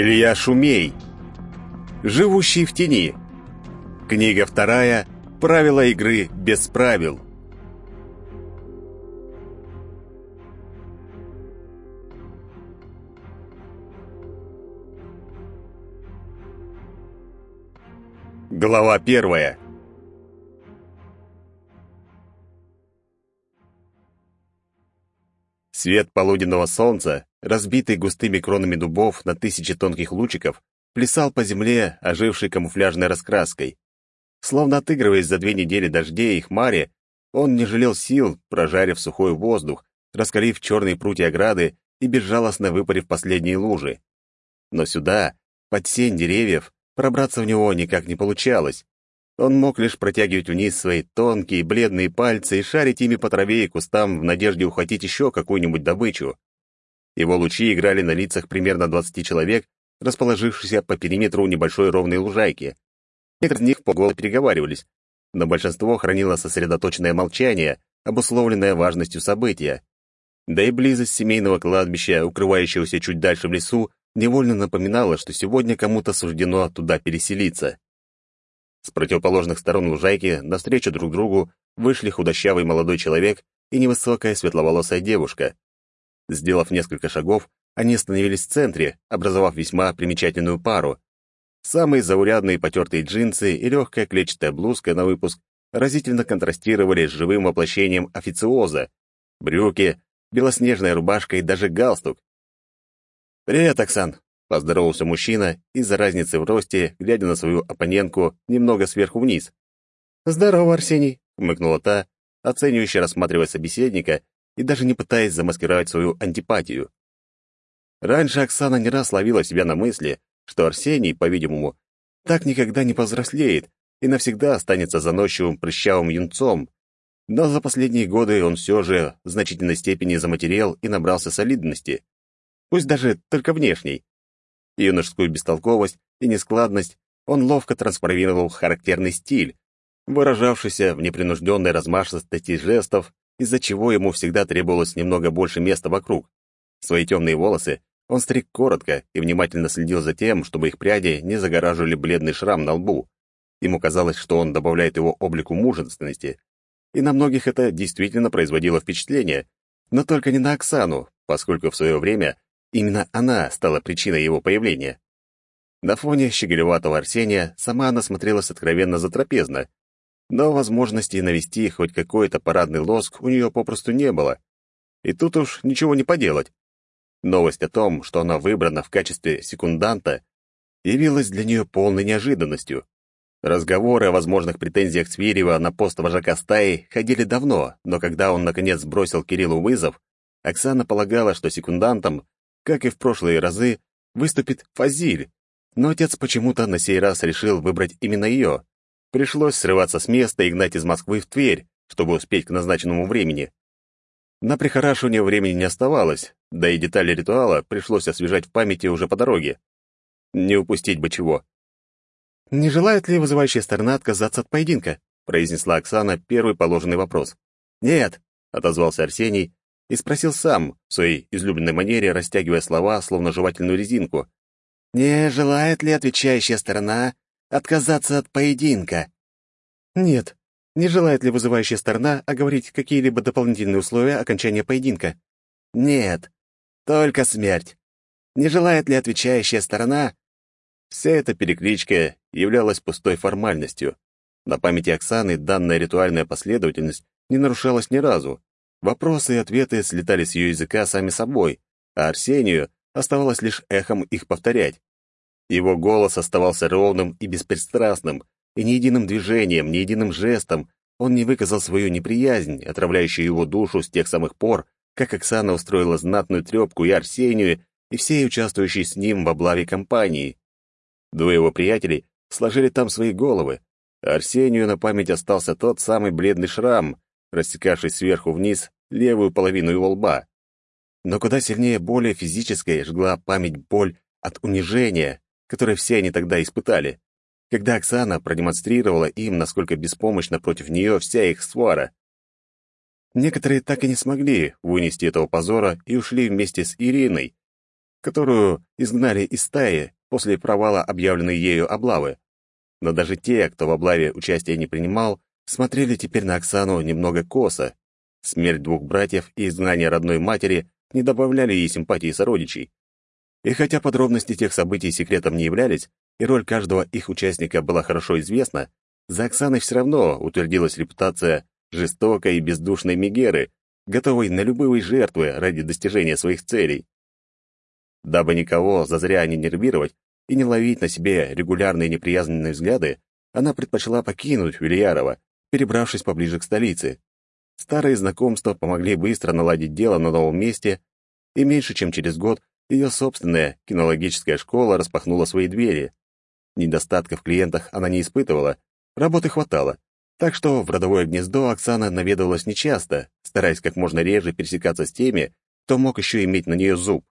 Илья Шумей. Живущий в тени. Книга вторая. Правила игры без правил. Глава первая. Свет полуденного солнца, разбитый густыми кронами дубов на тысячи тонких лучиков, плясал по земле, ожившей камуфляжной раскраской. Словно отыгрываясь за две недели дождей и хмари, он не жалел сил, прожарив сухой воздух, раскалив черные прутья ограды и безжалостно выпарив последние лужи. Но сюда, под сень деревьев, пробраться в него никак не получалось. Он мог лишь протягивать вниз свои тонкие, бледные пальцы и шарить ими по траве и кустам в надежде ухватить еще какую-нибудь добычу. Его лучи играли на лицах примерно 20 человек, расположившихся по периметру небольшой ровной лужайки. Некоторые из них полгола переговаривались, но большинство хранило сосредоточенное молчание, обусловленное важностью события. Да и близость семейного кладбища, укрывающегося чуть дальше в лесу, невольно напоминала, что сегодня кому-то суждено туда переселиться. С противоположных сторон лужайки навстречу друг другу вышли худощавый молодой человек и невысокая светловолосая девушка. Сделав несколько шагов, они остановились в центре, образовав весьма примечательную пару. Самые заурядные потертые джинсы и легкая клетчатая блузка на выпуск разительно контрастировали с живым воплощением официоза. Брюки, белоснежная рубашка и даже галстук. «Привет, Оксан!» Поздоровался мужчина из-за разницы в росте, глядя на свою оппонентку немного сверху вниз. «Здорово, Арсений», — хмыкнула та, оценивающе рассматривая собеседника и даже не пытаясь замаскировать свою антипатию. Раньше Оксана не раз ловила себя на мысли, что Арсений, по-видимому, так никогда не повзрослеет и навсегда останется заносчивым прыщавым юнцом, но за последние годы он все же в значительной степени заматерел и набрался солидности. Пусть даже только внешней. Юношескую бестолковость и нескладность он ловко трансформировал в характерный стиль, выражавшийся в непринужденной размашистости жестов, из-за чего ему всегда требовалось немного больше места вокруг. Свои темные волосы он стриг коротко и внимательно следил за тем, чтобы их пряди не загораживали бледный шрам на лбу. Ему казалось, что он добавляет его облику мужественности, и на многих это действительно производило впечатление, но только не на Оксану, поскольку в свое время Именно она стала причиной его появления. На фоне щеголеватого Арсения сама она смотрелась откровенно затрапезно, но возможности навести хоть какой-то парадный лоск у нее попросту не было. И тут уж ничего не поделать. Новость о том, что она выбрана в качестве секунданта, явилась для нее полной неожиданностью. Разговоры о возможных претензиях Цвирева на пост вожака стаи ходили давно, но когда он, наконец, бросил Кириллу вызов, Оксана полагала, что секундантом как и в прошлые разы, выступит Фазиль, но отец почему-то на сей раз решил выбрать именно ее. Пришлось срываться с места и гнать из Москвы в Тверь, чтобы успеть к назначенному времени. На прихорашивание времени не оставалось, да и детали ритуала пришлось освежать в памяти уже по дороге. Не упустить бы чего. «Не желает ли вызывающая сторона отказаться от поединка?» произнесла Оксана первый положенный вопрос. «Нет», — отозвался Арсений, и спросил сам, в своей излюбленной манере растягивая слова, словно жевательную резинку. «Не желает ли отвечающая сторона отказаться от поединка?» «Нет. Не желает ли вызывающая сторона оговорить какие-либо дополнительные условия окончания поединка?» «Нет. Только смерть. Не желает ли отвечающая сторона...» Вся эта перекличка являлась пустой формальностью. На памяти Оксаны данная ритуальная последовательность не нарушалась ни разу, Вопросы и ответы слетали с ее языка сами собой, а Арсению оставалось лишь эхом их повторять. Его голос оставался ровным и беспристрастным, и ни единым движением, ни единым жестом он не выказал свою неприязнь, отравляющую его душу с тех самых пор, как Оксана устроила знатную трепку и Арсению, и все участвующие с ним в облаве компании. Двое его приятелей сложили там свои головы, а Арсению на память остался тот самый бледный шрам, рассекавший сверху вниз левую половину его лба. Но куда сильнее более физическая жгла память боль от унижения, которое все они тогда испытали, когда Оксана продемонстрировала им, насколько беспомощна против нее вся их свара. Некоторые так и не смогли вынести этого позора и ушли вместе с Ириной. которую изгнали из стаи после провала объявленной ею облавы. Но даже те, кто в облаве участия не принимал, смотрели теперь на Оксану немного косо. Смерть двух братьев и изгнание родной матери не добавляли ей симпатии сородичей. И хотя подробности тех событий секретом не являлись, и роль каждого их участника была хорошо известна, за Оксаной все равно утвердилась репутация жестокой и бездушной Мегеры, готовой на любые жертвы ради достижения своих целей. Дабы никого зазря не нервировать и не ловить на себе регулярные неприязненные взгляды, она предпочла покинуть Вильярова, перебравшись поближе к столице. Старые знакомства помогли быстро наладить дело на новом месте, и меньше чем через год ее собственная кинологическая школа распахнула свои двери. Недостатков в клиентах она не испытывала, работы хватало, так что в родовое гнездо Оксана наведывалась нечасто, стараясь как можно реже пересекаться с теми, кто мог еще иметь на нее зуб.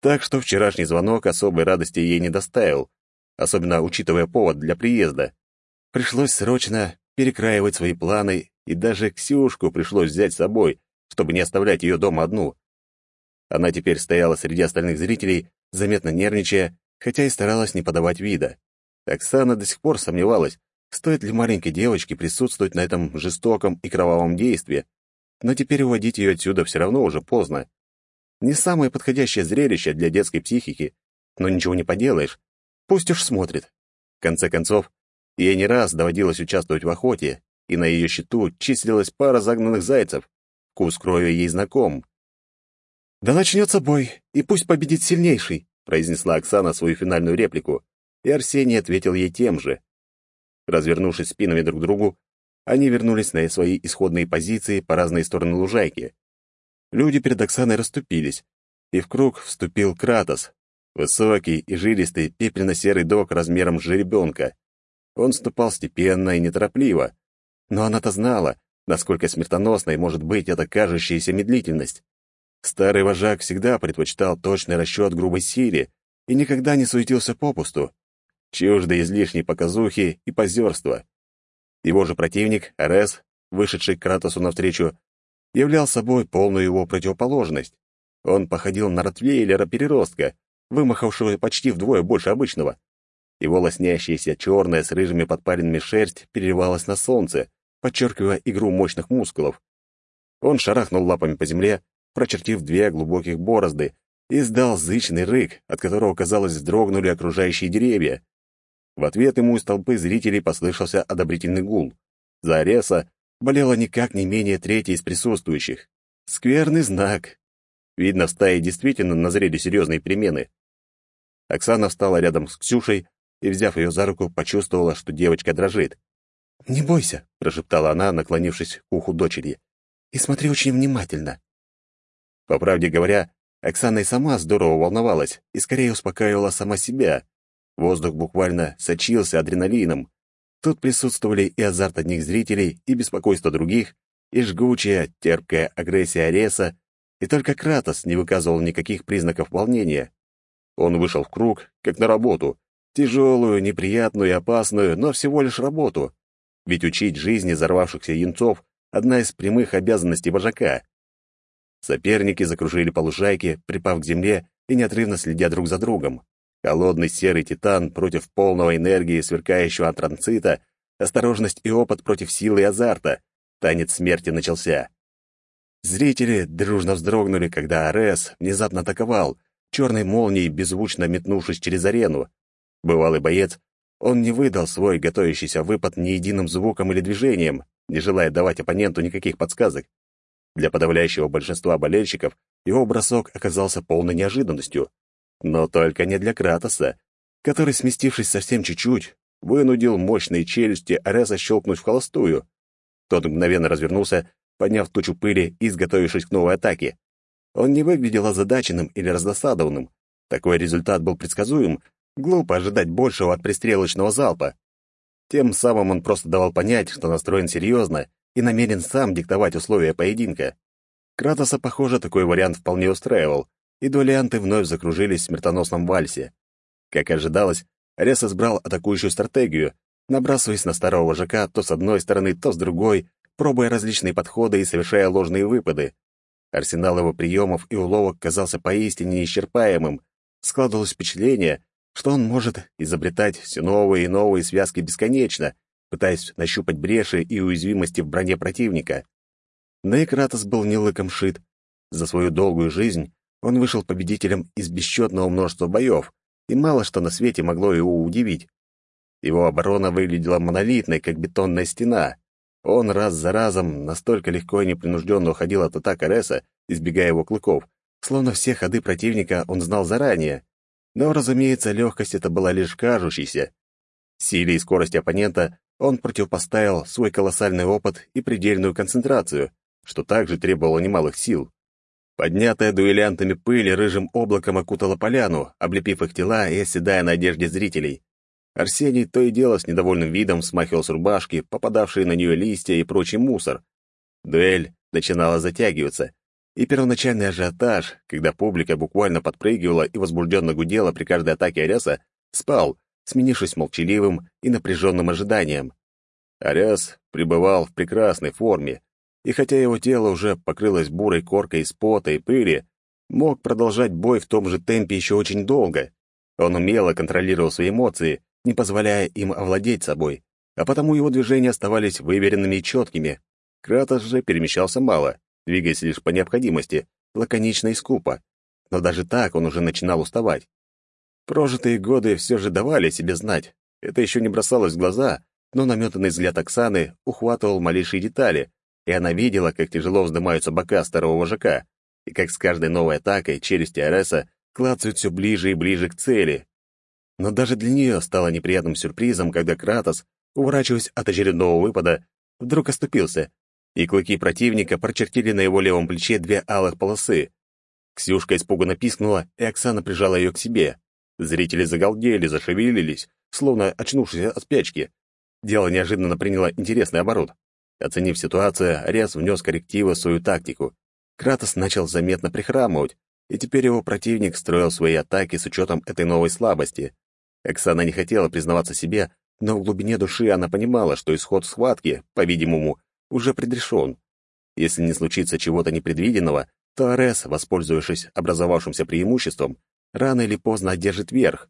Так что вчерашний звонок особой радости ей не доставил, особенно учитывая повод для приезда. Пришлось срочно перекраивать свои планы, и даже Ксюшку пришлось взять с собой, чтобы не оставлять ее дома одну. Она теперь стояла среди остальных зрителей, заметно нервничая, хотя и старалась не подавать вида. Оксана до сих пор сомневалась, стоит ли маленькой девочке присутствовать на этом жестоком и кровавом действии, но теперь уводить ее отсюда все равно уже поздно. Не самое подходящее зрелище для детской психики, но ничего не поделаешь, пусть уж смотрит. В конце концов, ей не раз доводилось участвовать в охоте, и на ее счету числилась пара загнанных зайцев. Вкус крови ей знаком, «Да начнется бой, и пусть победит сильнейший», произнесла Оксана свою финальную реплику, и Арсений ответил ей тем же. Развернувшись спинами друг к другу, они вернулись на свои исходные позиции по разные стороны лужайки. Люди перед Оксаной расступились, и в круг вступил Кратос, высокий и жилистый пепельно-серый док размером с жеребенка. Он ступал степенно и неторопливо, но она-то знала, насколько смертоносной может быть эта кажущаяся медлительность. Старый вожак всегда предпочитал точный расчет грубой силе и никогда не суетился попусту, чуждо излишней показухи и позерства. Его же противник, Арес, вышедший к Кратосу навстречу, являл собой полную его противоположность. Он походил на ротвейлера-переростка, вымахавшего почти вдвое больше обычного. Его лоснящаяся черная с рыжими подпаренными шерсть переливалась на солнце, подчеркивая игру мощных мускулов. Он шарахнул лапами по земле, прочертив две глубоких борозды, и издал зычный рык, от которого, казалось, вздрогнули окружающие деревья. В ответ ему из толпы зрителей послышался одобрительный гул. За Ареса болела никак не менее третья из присутствующих. Скверный знак. Видно, в стае действительно назрели серьезные перемены. Оксана встала рядом с Ксюшей и, взяв ее за руку, почувствовала, что девочка дрожит. «Не бойся», — прошептала она, наклонившись к уху дочери. «И смотри очень внимательно. По правде говоря, Оксана и сама здорово волновалась и скорее успокаивала сама себя. Воздух буквально сочился адреналином. Тут присутствовали и азарт одних зрителей, и беспокойство других, и жгучая, терпкая агрессия Ареса, и только Кратос не выказывал никаких признаков волнения. Он вышел в круг, как на работу, тяжелую, неприятную и опасную, но всего лишь работу. Ведь учить жизни взорвавшихся янцов — одна из прямых обязанностей вожака. Соперники закружили по лужайке, припав к земле и неотрывно следя друг за другом. Холодный серый титан против полного энергии сверкающего атранцита, осторожность и опыт против силы и азарта. Танец смерти начался. Зрители дружно вздрогнули, когда Арес внезапно атаковал, черной молнией беззвучно метнувшись через арену. Бывалый боец, он не выдал свой готовящийся выпад ни единым звуком или движением, не желая давать оппоненту никаких подсказок. Для подавляющего большинства болельщиков его бросок оказался полной неожиданностью. Но только не для Кратоса, который, сместившись совсем чуть-чуть, вынудил мощные челюсти Ареса щелкнуть в холостую. Тот мгновенно развернулся, подняв тучу пыли и изготовившись к новой атаке. Он не выглядел озадаченным или раздосадованным. Такой результат был предсказуем, глупо ожидать большего от пристрелочного залпа. Тем самым он просто давал понять, что настроен серьезно и намерен сам диктовать условия поединка. Кратоса, похоже, такой вариант вполне устраивал, и дуэлянты вновь закружились в смертоносном вальсе. Как ожидалось, Арес избрал атакующую стратегию, набрасываясь на старого вожака то с одной стороны, то с другой, пробуя различные подходы и совершая ложные выпады. Арсенал его приемов и уловок казался поистине неисчерпаемым. Складывалось впечатление, что он может изобретать все новые и новые связки бесконечно, пытаясь нащупать бреши и уязвимости в броне противника. Но и Кратос был не лыком шит. За свою долгую жизнь он вышел победителем из бесчетного множества боев, и мало что на свете могло его удивить. Его оборона выглядела монолитной, как бетонная стена. Он раз за разом настолько легко и непринужденно уходил от атак Ареса, избегая его клыков, словно все ходы противника он знал заранее. Но, разумеется, легкость это была лишь кажущейся. Силе и скорости оппонента он противопоставил свой колоссальный опыт и предельную концентрацию, что также требовало немалых сил. Поднятая дуэлянтами пыль рыжим облаком окутала поляну, облепив их тела и оседая на одежде зрителей. Арсений то и дело с недовольным видом смахивал с рубашки, попадавшие на нее листья и прочий мусор. Дуэль начинала затягиваться, и первоначальный ажиотаж, когда публика буквально подпрыгивала и возбужденно гудела при каждой атаке Ареса, спал, сменившись молчаливым и напряженным ожиданием. Арес пребывал в прекрасной форме, и хотя его тело уже покрылось бурой коркой из пота и пыли, мог продолжать бой в том же темпе еще очень долго. Он умело контролировал свои эмоции, не позволяя им овладеть собой, а потому его движения оставались выверенными и четкими. Кратос же перемещался мало, двигаясь лишь по необходимости, лаконично и скупо. Но даже так он уже начинал уставать. Прожитые годы все же давали себе знать. Это еще не бросалось в глаза, но наметанный взгляд Оксаны ухватывал малейшие детали, и она видела, как тяжело вздымаются бока старого вожака, и как с каждой новой атакой челюсти Ареса клацают все ближе и ближе к цели. Но даже для нее стало неприятным сюрпризом, когда Кратос, уворачиваясь от очередного выпада, вдруг оступился, и клыки противника прочертили на его левом плече две алых полосы. Ксюшка испуганно пискнула, и Оксана прижала ее к себе. Зрители загалдели, зашевелились, словно очнувшись от спячки. Дело неожиданно приняло интересный оборот. Оценив ситуацию, Арес внес коррективы в свою тактику. Кратос начал заметно прихрамывать, и теперь его противник строил свои атаки с учетом этой новой слабости. Оксана не хотела признаваться себе, но в глубине души она понимала, что исход схватки, по-видимому, уже предрешен. Если не случится чего-то непредвиденного, то Арес, воспользовавшись образовавшимся преимуществом, рано или поздно одержит верх.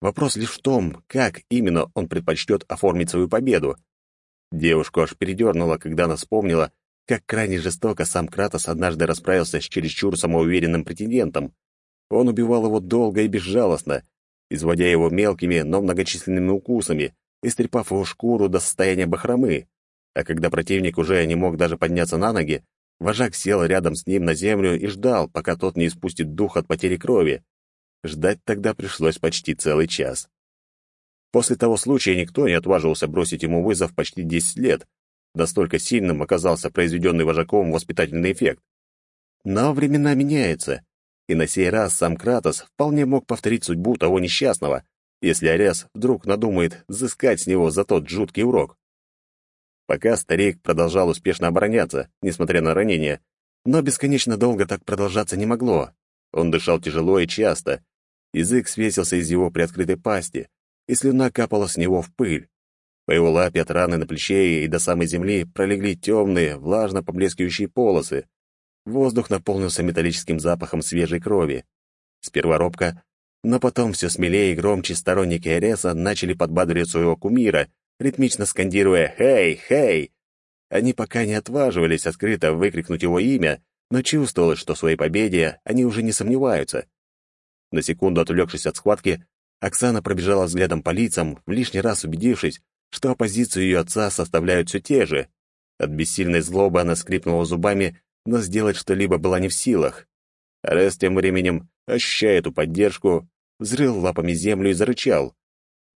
Вопрос лишь в том, как именно он предпочтет оформить свою победу. Девушку аж передернуло, когда она вспомнила, как крайне жестоко сам Кратос однажды расправился с чересчур самоуверенным претендентом. Он убивал его долго и безжалостно, изводя его мелкими, но многочисленными укусами, истрепав его шкуру до состояния бахромы. А когда противник уже не мог даже подняться на ноги, вожак сел рядом с ним на землю и ждал, пока тот не испустит дух от потери крови. Ждать тогда пришлось почти целый час. После того случая никто не отваживался бросить ему вызов почти 10 лет. Настолько сильным оказался произведенный вожаком воспитательный эффект. Но времена меняются, и на сей раз сам Кратос вполне мог повторить судьбу того несчастного, если Арес вдруг надумает взыскать с него за тот жуткий урок. Пока старик продолжал успешно обороняться, несмотря на ранения, но бесконечно долго так продолжаться не могло. Он дышал тяжело и часто. Язык свесился из его приоткрытой пасти, и слюна капала с него в пыль. По его лапе от раны на плече и до самой земли пролегли темные, влажно поблескивающие полосы. Воздух наполнился металлическим запахом свежей крови. Сперва робко, но потом все смелее и громче сторонники Ареса начали подбадривать своего кумира, ритмично скандируя «Хей! Хей!». Они пока не отваживались открыто выкрикнуть его имя, но чувствовалось, что в своей победе они уже не сомневаются. На секунду отвлекшись от схватки, Оксана пробежала взглядом по лицам, в лишний раз убедившись, что оппозицию ее отца составляют все те же. От бессильной злобы она скрипнула зубами, но сделать что-либо была не в силах. Арес тем временем, ощущая эту поддержку, взрыл лапами землю и зарычал.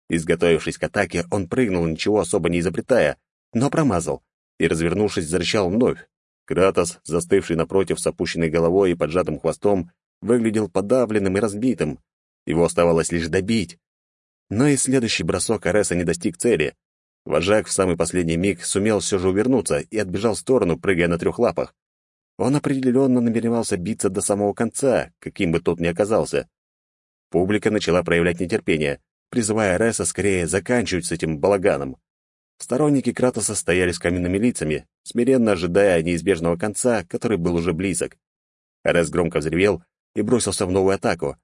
Изготовившись к атаке, он прыгнул, ничего особо не изобретая, но промазал, и, развернувшись, зарычал вновь. Кратос, застывший напротив с опущенной головой и поджатым хвостом, выглядел подавленным и разбитым. Его оставалось лишь добить. Но и следующий бросок Ареса не достиг цели. Вожак в самый последний миг сумел все же увернуться и отбежал в сторону, прыгая на трех лапах. Он определенно намеревался биться до самого конца, каким бы тот ни оказался. Публика начала проявлять нетерпение, призывая Ареса скорее заканчивать с этим балаганом. Сторонники Кратоса стояли с каменными лицами, смиренно ожидая неизбежного конца, который был уже близок. Арес громко взревел и бросился в новую атаку.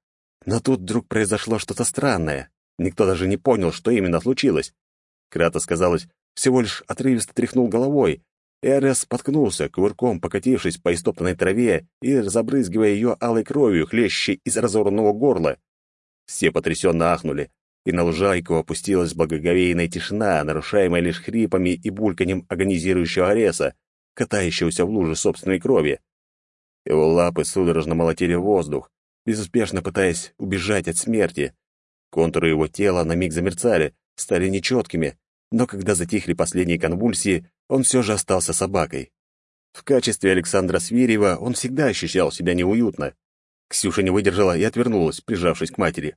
Но тут вдруг произошло что-то странное. Никто даже не понял, что именно случилось. Кратос, казалось, всего лишь отрывисто тряхнул головой, и Арес споткнулся, кувырком покатившись по истоптанной траве и забрызгивая ее алой кровью, хлещущей из разорванного горла. Все потрясенно ахнули, и на лужайку опустилась благоговейная тишина, нарушаемая лишь хрипами и бульканьем агонизирующего Ареса, катающегося в луже собственной крови. Его лапы судорожно молотили воздух, безуспешно пытаясь убежать от смерти. Контуры его тела на миг замерцали, стали нечеткими, но когда затихли последние конвульсии, он все же остался собакой. В качестве Александра Свирьева он всегда ощущал себя неуютно. Ксюша не выдержала и отвернулась, прижавшись к матери.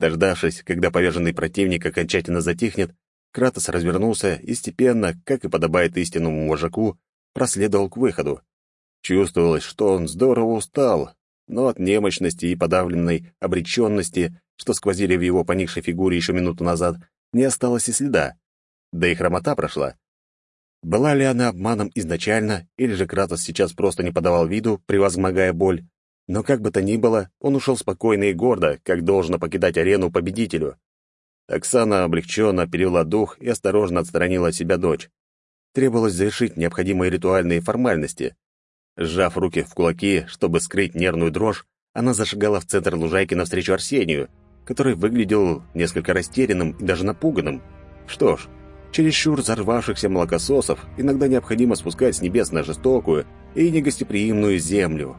Дождавшись, когда поверженный противник окончательно затихнет, Кратос развернулся и степенно, как и подобает истинному вожаку, проследовал к выходу. Чувствовалось, что он здорово устал, но от немощности и подавленной обреченности, что сквозили в его поникшей фигуре еще минуту назад, не осталось и следа. Да и хромота прошла. Была ли она обманом изначально, или же Кратос сейчас просто не подавал виду, превозмогая боль, но как бы то ни было, он ушел спокойно и гордо, как должно покидать арену победителю. Оксана облегченно перевела дух и осторожно отстранила от себя дочь. Требовалось завершить необходимые ритуальные формальности. Сжав руки в кулаки, чтобы скрыть нервную дрожь, она зашагала в центр лужайки навстречу Арсению, который выглядел несколько растерянным и даже напуганным. Что ж, чересчур взорвавшихся молокососов иногда необходимо спускать с небес на жестокую и негостеприимную землю.